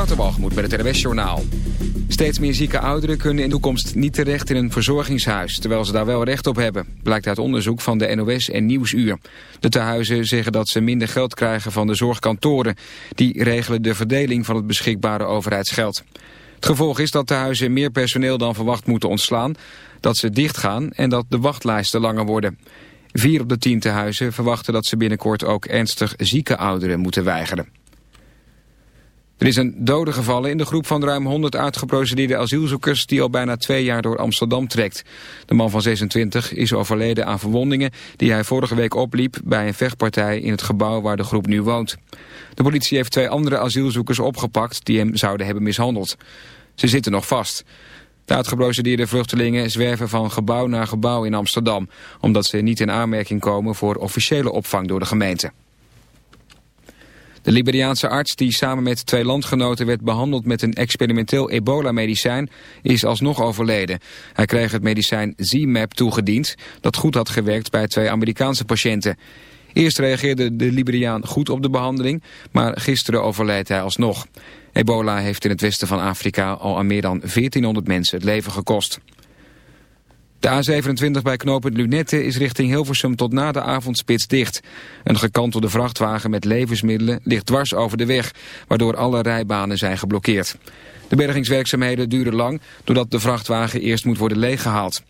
Waterwalgemoed bij het RWS Journaal. Steeds meer zieke ouderen kunnen in de toekomst niet terecht in een verzorgingshuis... terwijl ze daar wel recht op hebben, blijkt uit onderzoek van de NOS en Nieuwsuur. De tehuizen zeggen dat ze minder geld krijgen van de zorgkantoren. Die regelen de verdeling van het beschikbare overheidsgeld. Het gevolg is dat tehuizen meer personeel dan verwacht moeten ontslaan... dat ze dichtgaan en dat de wachtlijsten langer worden... Vier op de tien tehuizen verwachten dat ze binnenkort ook ernstig zieke ouderen moeten weigeren. Er is een dode gevallen in de groep van ruim 100 uitgeprocedeerde asielzoekers die al bijna twee jaar door Amsterdam trekt. De man van 26 is overleden aan verwondingen die hij vorige week opliep bij een vechtpartij in het gebouw waar de groep nu woont. De politie heeft twee andere asielzoekers opgepakt die hem zouden hebben mishandeld. Ze zitten nog vast. De uitgeprocedeerde vluchtelingen zwerven van gebouw naar gebouw in Amsterdam, omdat ze niet in aanmerking komen voor officiële opvang door de gemeente. De Liberiaanse arts die samen met twee landgenoten werd behandeld met een experimenteel ebola-medicijn is alsnog overleden. Hij kreeg het medicijn Z-Map toegediend dat goed had gewerkt bij twee Amerikaanse patiënten. Eerst reageerde de Liberiaan goed op de behandeling, maar gisteren overleed hij alsnog. Ebola heeft in het westen van Afrika al aan meer dan 1400 mensen het leven gekost. De A27 bij knooppunt Lunette is richting Hilversum tot na de avondspits dicht. Een gekantelde vrachtwagen met levensmiddelen ligt dwars over de weg, waardoor alle rijbanen zijn geblokkeerd. De bergingswerkzaamheden duren lang, doordat de vrachtwagen eerst moet worden leeggehaald.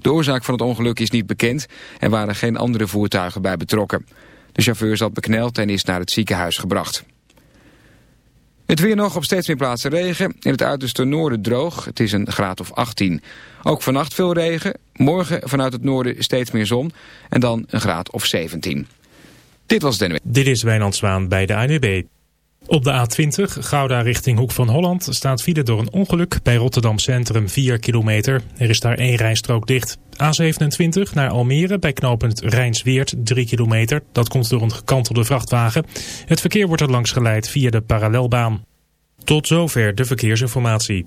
De oorzaak van het ongeluk is niet bekend en waren geen andere voertuigen bij betrokken. De chauffeur zat bekneld en is naar het ziekenhuis gebracht. Het weer nog op steeds meer plaatsen regen. In het uiterste noorden droog. Het is een graad of 18. Ook vannacht veel regen. Morgen vanuit het noorden steeds meer zon. En dan een graad of 17. Dit was het Dit is Wijnand Zwaan bij de ANWB. Op de A20, Gouda richting Hoek van Holland, staat file door een ongeluk bij Rotterdam Centrum 4 kilometer. Er is daar één rijstrook dicht. A27 naar Almere bij knooppunt Rijnsweert 3 kilometer. Dat komt door een gekantelde vrachtwagen. Het verkeer wordt er langs geleid via de parallelbaan. Tot zover de verkeersinformatie.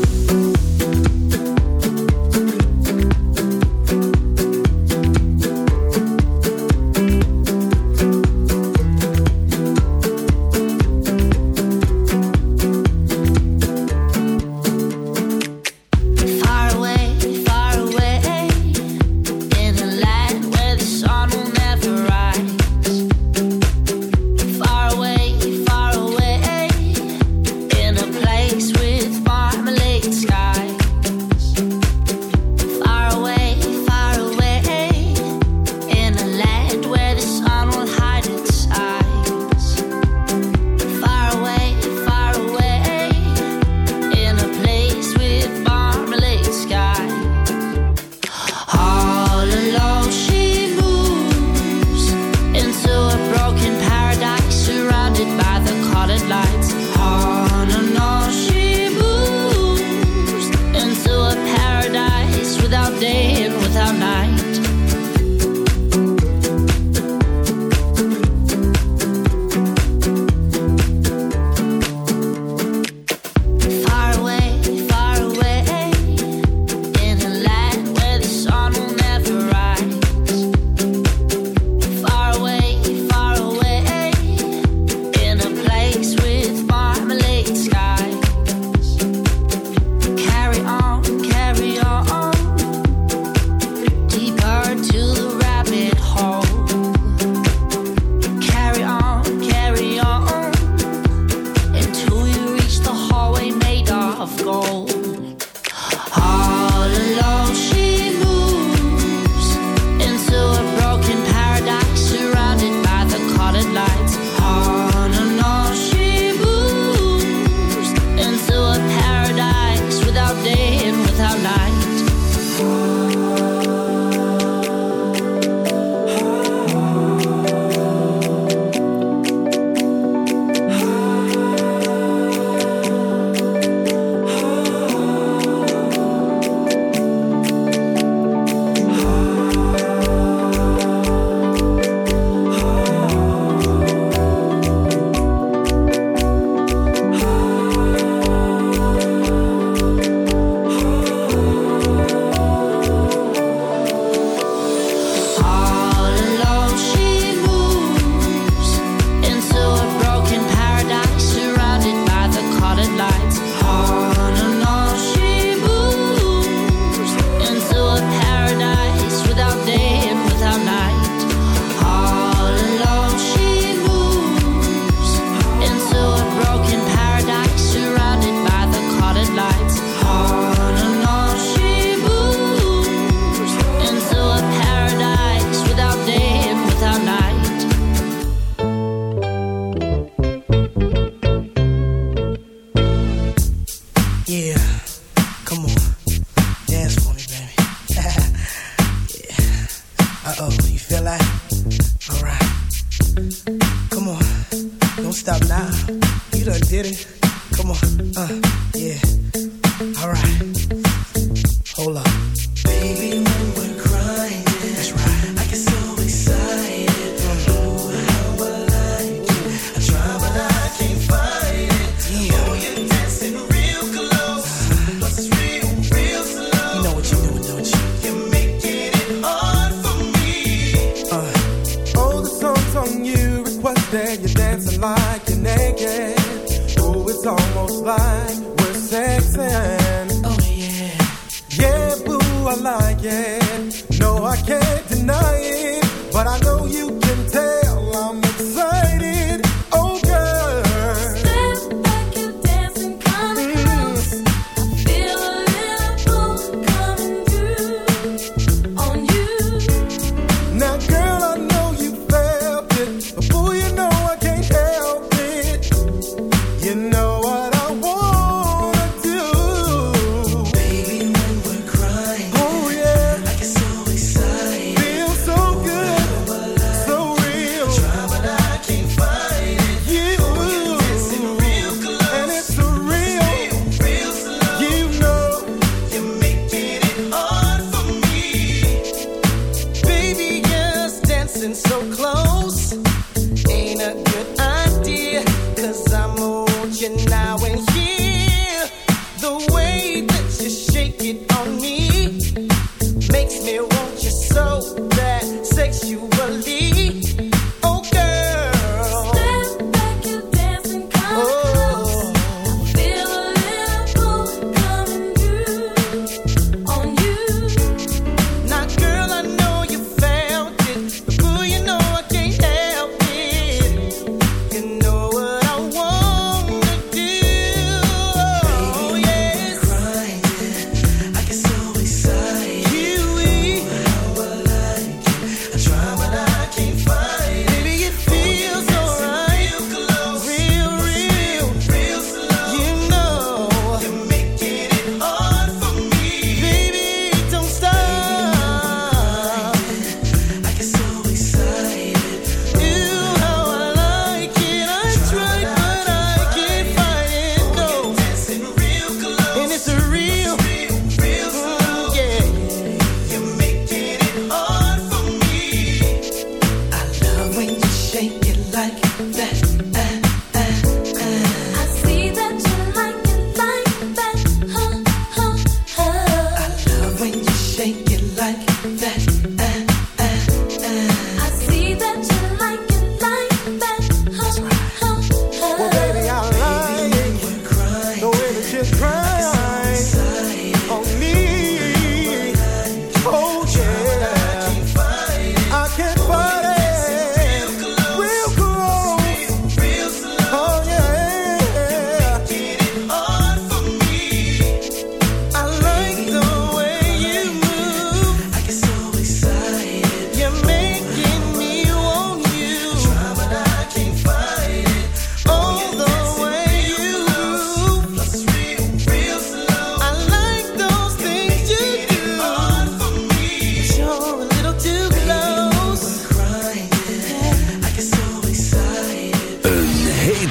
get it? Come on, uh.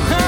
huh?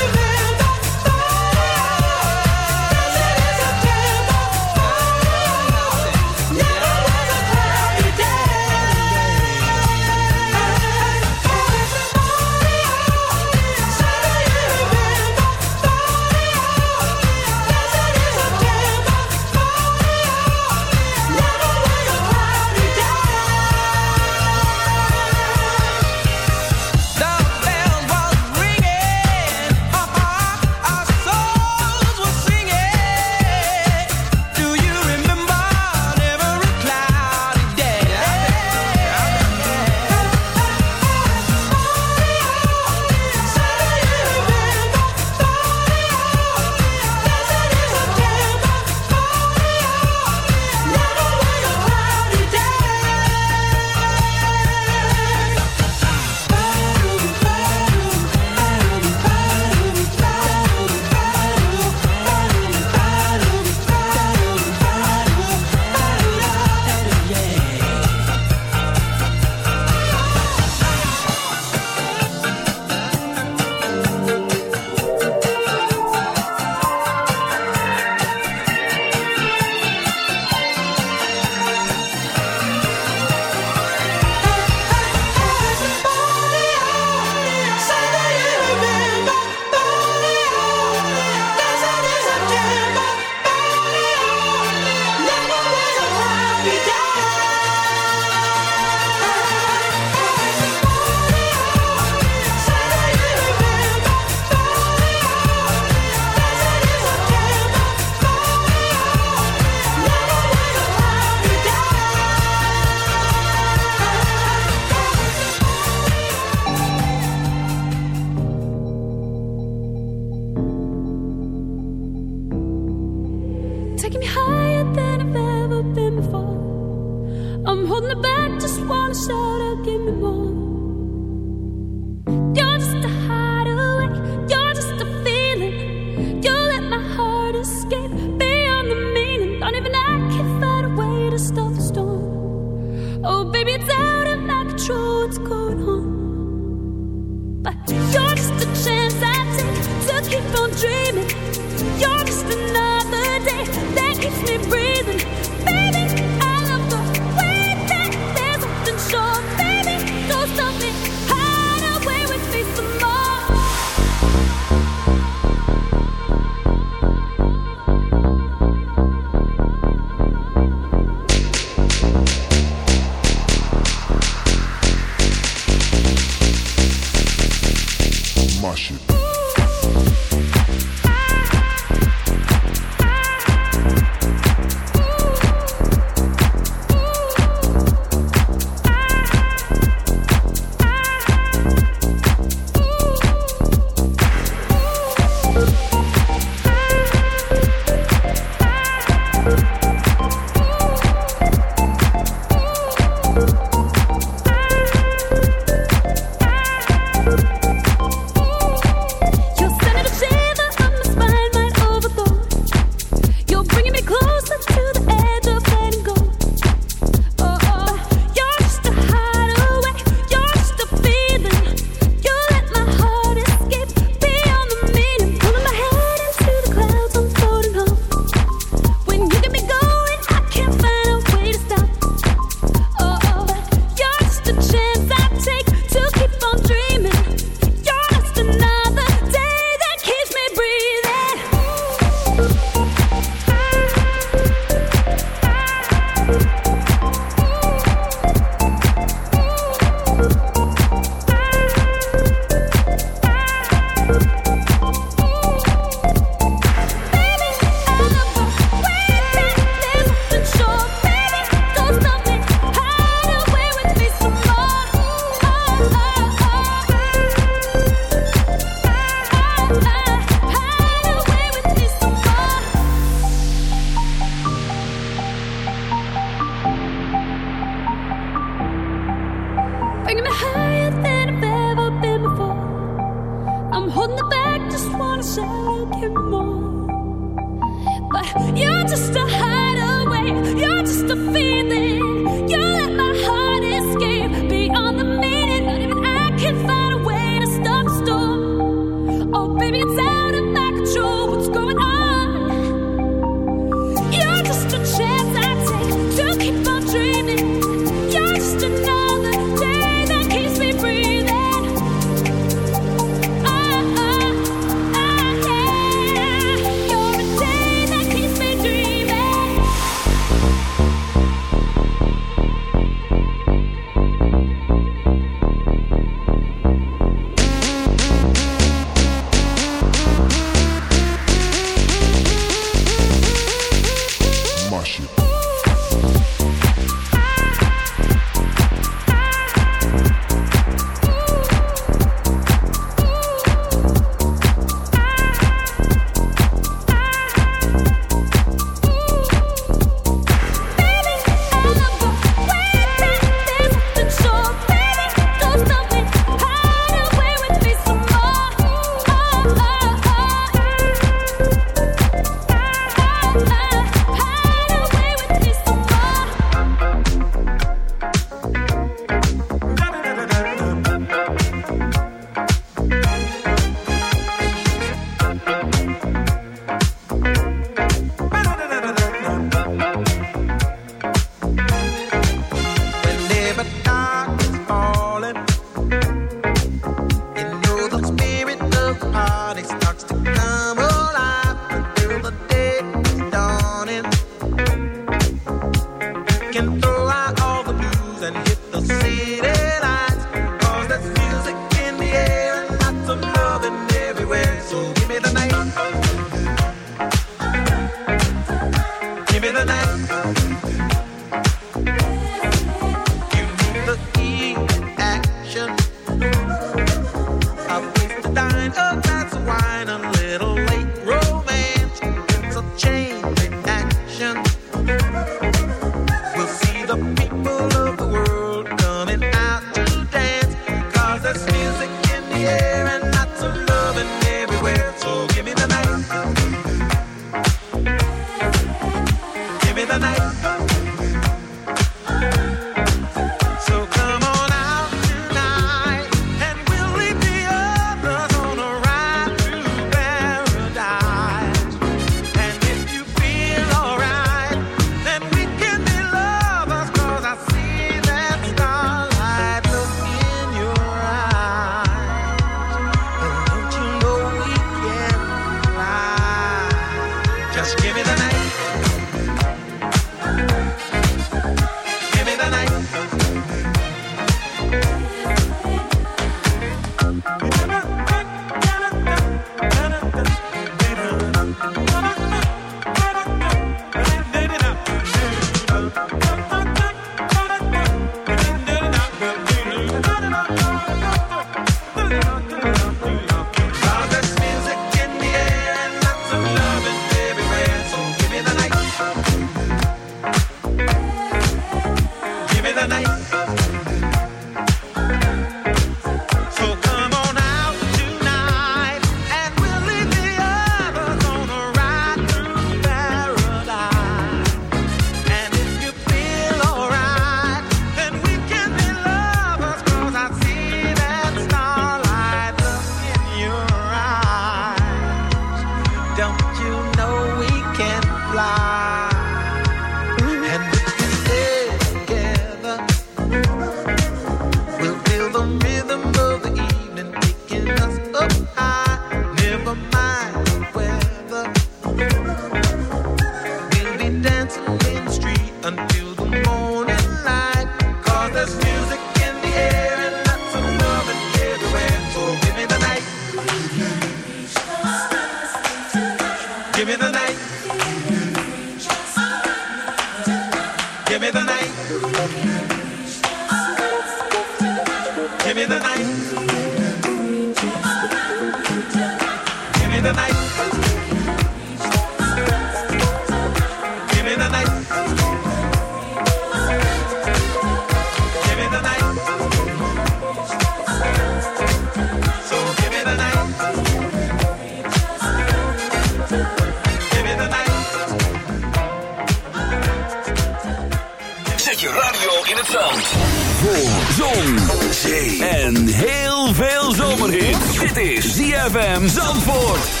ZFM Zandvoort.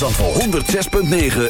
Zandvoort. ZFM Zandvoort. 106.9